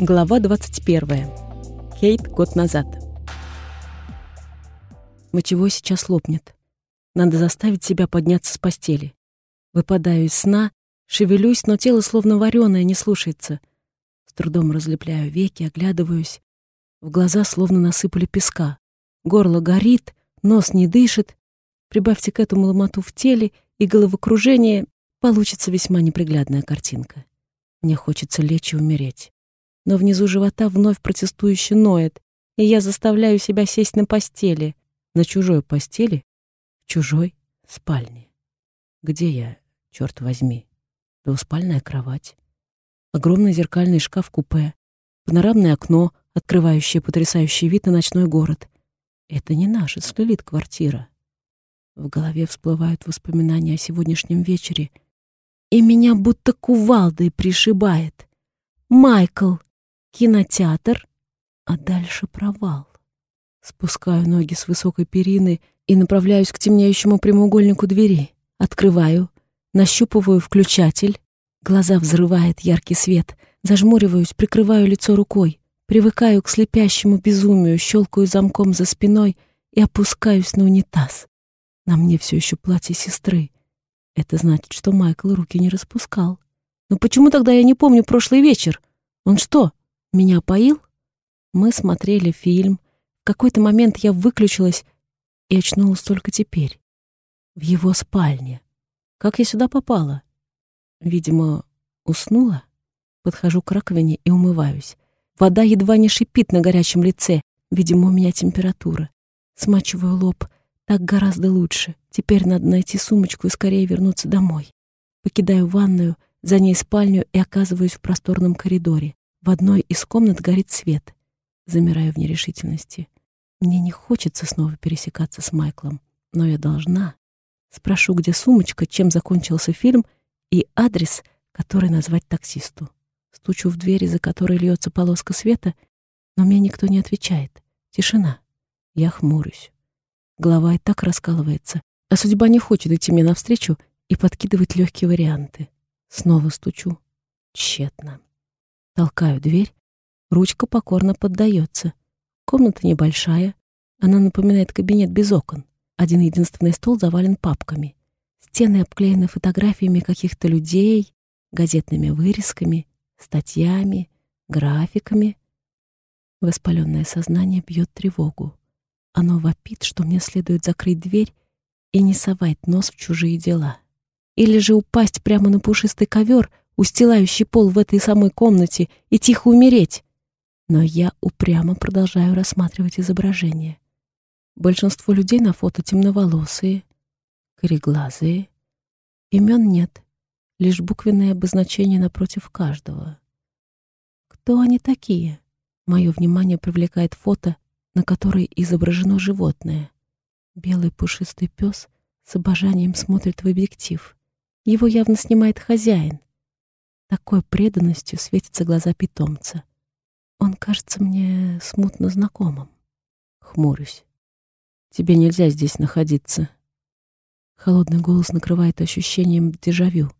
Глава 21. Кейт год назад. Мочевой сейчас лопнет. Надо заставить себя подняться с постели. Выпадаю из сна, шевелюсь, но тело словно вареное, не слушается. С трудом разлепляю веки, оглядываюсь. В глаза словно насыпали песка. Горло горит, нос не дышит. Прибавьте к этому ломоту в теле и головокружение, получится весьма неприглядная картинка. Мне хочется лечь и умереть но внизу живота вновь протестующе ноет, и я заставляю себя сесть на постели, на чужой постели, в чужой спальне. Где я, черт возьми? Двуспальная кровать, огромный зеркальный шкаф-купе, панорамное окно, открывающее потрясающий вид на ночной город. Это не наша с квартира. В голове всплывают воспоминания о сегодняшнем вечере, и меня будто кувалдой пришибает. Майкл, кинотеатр, а дальше провал. Спускаю ноги с высокой перины и направляюсь к темнеющему прямоугольнику двери. Открываю, нащупываю включатель. Глаза взрывает яркий свет. Зажмуриваюсь, прикрываю лицо рукой. Привыкаю к слепящему безумию, щелкаю замком за спиной и опускаюсь на унитаз. На мне все еще платье сестры. Это значит, что Майкл руки не распускал. Но почему тогда я не помню прошлый вечер? Он что, меня поил? Мы смотрели фильм. В какой-то момент я выключилась и очнулась только теперь. В его спальне. Как я сюда попала? Видимо, уснула? Подхожу к раковине и умываюсь. Вода едва не шипит на горячем лице. Видимо, у меня температура. Смачиваю лоб. Так гораздо лучше. Теперь надо найти сумочку и скорее вернуться домой. Покидаю ванную, за ней спальню и оказываюсь в просторном коридоре. В одной из комнат горит свет. Замираю в нерешительности. Мне не хочется снова пересекаться с Майклом, но я должна. Спрошу, где сумочка, чем закончился фильм и адрес, который назвать таксисту. Стучу в дверь, за которой льется полоска света, но мне никто не отвечает. Тишина. Я хмурюсь. Голова и так раскалывается, а судьба не хочет идти мне навстречу и подкидывать легкие варианты. Снова стучу. Тщетно. Толкаю дверь, ручка покорно поддается. Комната небольшая, она напоминает кабинет без окон. Один единственный стол завален папками. Стены обклеены фотографиями каких-то людей, газетными вырезками, статьями, графиками. Воспаленное сознание бьет тревогу. Оно вопит, что мне следует закрыть дверь и не совать нос в чужие дела. Или же упасть прямо на пушистый ковер — устилающий пол в этой самой комнате, и тихо умереть. Но я упрямо продолжаю рассматривать изображение. Большинство людей на фото темноволосые, кореглазые. Имен нет, лишь буквенные обозначения напротив каждого. Кто они такие? Мое внимание привлекает фото, на которой изображено животное. Белый пушистый пес с обожанием смотрит в объектив. Его явно снимает хозяин. Такой преданностью светятся глаза питомца. Он кажется мне смутно знакомым. Хмурюсь. Тебе нельзя здесь находиться. Холодный голос накрывает ощущением дежавю.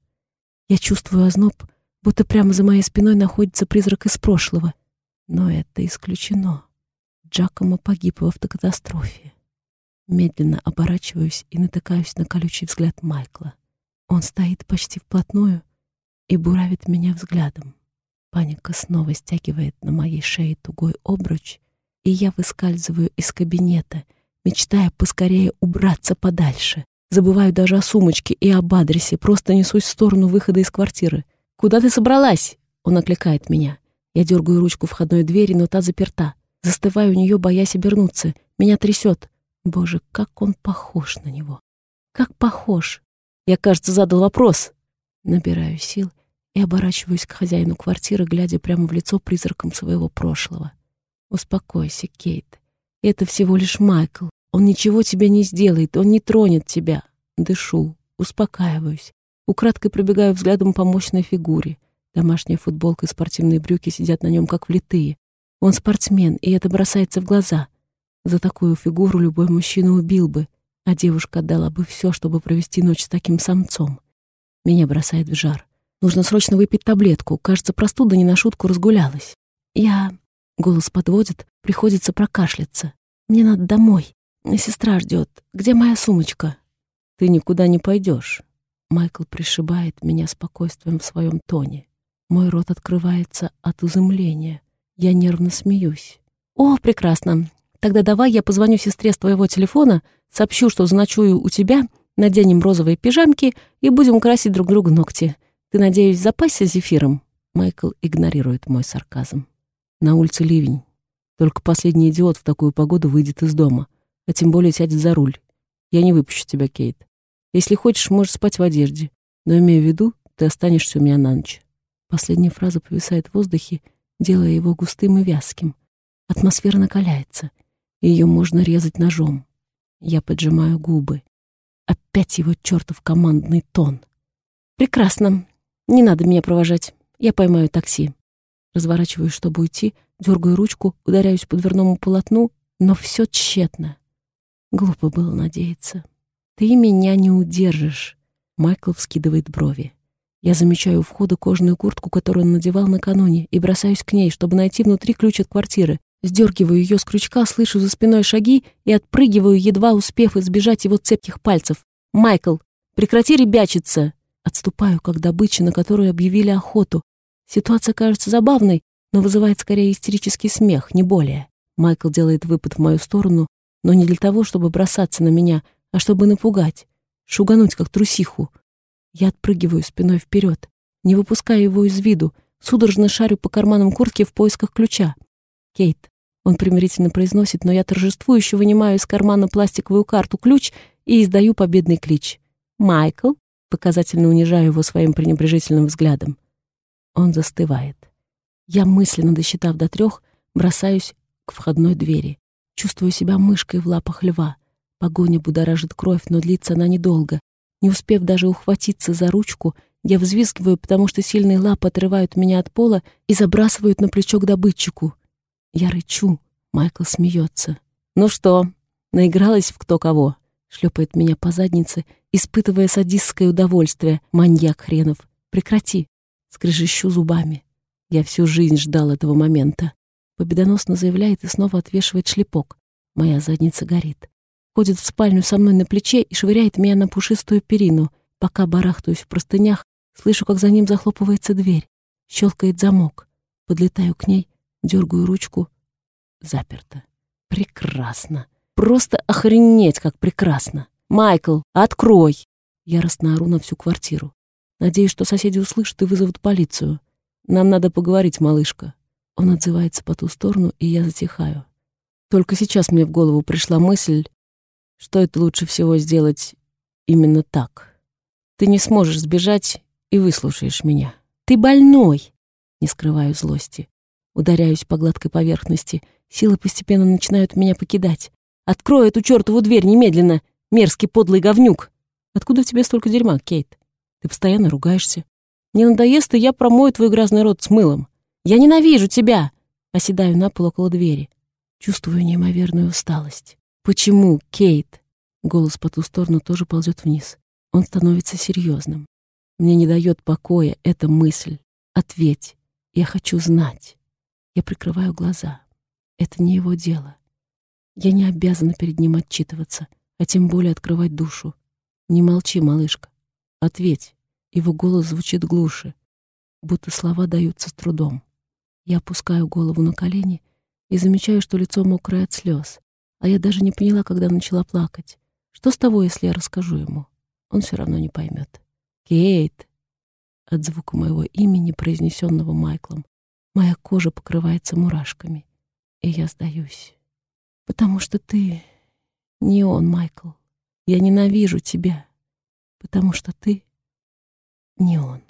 Я чувствую озноб, будто прямо за моей спиной находится призрак из прошлого. Но это исключено. Джакомо погиб в автокатастрофе. Медленно оборачиваюсь и натыкаюсь на колючий взгляд Майкла. Он стоит почти вплотную, и буравит меня взглядом. Паника снова стягивает на моей шее тугой обруч, и я выскальзываю из кабинета, мечтая поскорее убраться подальше. Забываю даже о сумочке и об адресе, просто несусь в сторону выхода из квартиры. «Куда ты собралась?» Он окликает меня. Я дергаю ручку входной двери, но та заперта. Застываю у нее, боясь обернуться. Меня трясет. Боже, как он похож на него. Как похож. Я, кажется, задал вопрос. Набираю сил и оборачиваюсь к хозяину квартиры, глядя прямо в лицо призраком своего прошлого. «Успокойся, Кейт. Это всего лишь Майкл. Он ничего тебе не сделает, он не тронет тебя. Дышу, успокаиваюсь. Украдкой пробегаю взглядом по мощной фигуре. Домашняя футболка и спортивные брюки сидят на нем как влитые. Он спортсмен, и это бросается в глаза. За такую фигуру любой мужчина убил бы, а девушка отдала бы все, чтобы провести ночь с таким самцом. Меня бросает в жар. Нужно срочно выпить таблетку. Кажется, простуда не на шутку разгулялась. Я... Голос подводит, приходится прокашляться. Мне надо домой. Сестра ждет. Где моя сумочка? Ты никуда не пойдешь. Майкл пришибает меня спокойствием в своем тоне. Мой рот открывается от изумления. Я нервно смеюсь. «О, прекрасно. Тогда давай я позвоню сестре с твоего телефона, сообщу, что заночую у тебя, наденем розовые пижамки и будем красить друг другу ногти. Ты, надеюсь, запасся зефиром?» Майкл игнорирует мой сарказм. На улице ливень. Только последний идиот в такую погоду выйдет из дома, а тем более сядет за руль. Я не выпущу тебя, Кейт. Если хочешь, можешь спать в одежде, но имею в виду, ты останешься у меня на ночь. Последняя фраза повисает в воздухе, делая его густым и вязким. Атмосфера накаляется, и ее можно резать ножом. Я поджимаю губы. Опять его чертов командный тон. «Прекрасно. Не надо меня провожать. Я поймаю такси». Разворачиваюсь, чтобы уйти, дергаю ручку, ударяюсь по дверному полотну, но все тщетно. Глупо было надеяться. «Ты меня не удержишь», — Майкл вскидывает брови. Я замечаю у входа кожаную куртку, которую он надевал накануне, и бросаюсь к ней, чтобы найти внутри ключ от квартиры. Сдергиваю ее с крючка, слышу за спиной шаги и отпрыгиваю, едва успев избежать его цепких пальцев. «Майкл, прекрати ребячиться!» Отступаю, как добыча, на которую объявили охоту. Ситуация кажется забавной, но вызывает скорее истерический смех, не более. Майкл делает выпад в мою сторону, но не для того, чтобы бросаться на меня, а чтобы напугать, шугануть, как трусиху. Я отпрыгиваю спиной вперед, не выпуская его из виду, судорожно шарю по карманам куртки в поисках ключа. «Кейт», — он примирительно произносит, но я торжествующе вынимаю из кармана пластиковую карту ключ и издаю победный клич. «Майкл», — показательно унижаю его своим пренебрежительным взглядом. Он застывает. Я, мысленно досчитав до трех, бросаюсь к входной двери. Чувствую себя мышкой в лапах льва. Погоня будоражит кровь, но длится она недолго. Не успев даже ухватиться за ручку, я взвизгиваю, потому что сильные лапы отрывают меня от пола и забрасывают на плечо к добытчику. Я рычу. Майкл смеется. «Ну что, наигралась в кто кого?» Шлепает меня по заднице, испытывая садистское удовольствие. Маньяк хренов. «Прекрати!» Скрежещу зубами. Я всю жизнь ждал этого момента. Победоносно заявляет и снова отвешивает шлепок. Моя задница горит ходит в спальню со мной на плече и швыряет меня на пушистую перину. Пока барахтаюсь в простынях, слышу, как за ним захлопывается дверь. Щелкает замок. Подлетаю к ней, дергаю ручку. Заперто. Прекрасно. Просто охренеть, как прекрасно. «Майкл, открой!» Яростно ору на всю квартиру. Надеюсь, что соседи услышат и вызовут полицию. Нам надо поговорить, малышка. Он отзывается по ту сторону, и я затихаю. Только сейчас мне в голову пришла мысль, что это лучше всего сделать именно так. Ты не сможешь сбежать и выслушаешь меня. Ты больной!» Не скрываю злости. Ударяюсь по гладкой поверхности. Силы постепенно начинают меня покидать. «Открой эту чертову дверь немедленно! Мерзкий подлый говнюк!» «Откуда в тебе столько дерьма, Кейт? Ты постоянно ругаешься. Не надоест, и я промою твой грязный рот с мылом. Я ненавижу тебя!» Оседаю на пол около двери. Чувствую неимоверную усталость. «Почему, Кейт?» Голос по ту сторону тоже ползет вниз. Он становится серьезным. Мне не дает покоя эта мысль. Ответь. Я хочу знать. Я прикрываю глаза. Это не его дело. Я не обязана перед ним отчитываться, а тем более открывать душу. Не молчи, малышка. Ответь. Его голос звучит глуше, будто слова даются с трудом. Я опускаю голову на колени и замечаю, что лицо мокрое от слез. А я даже не поняла, когда начала плакать. Что с того, если я расскажу ему? Он все равно не поймет. Кейт! От звука моего имени, произнесенного Майклом, моя кожа покрывается мурашками, и я сдаюсь. Потому что ты не он, Майкл. Я ненавижу тебя, потому что ты не он.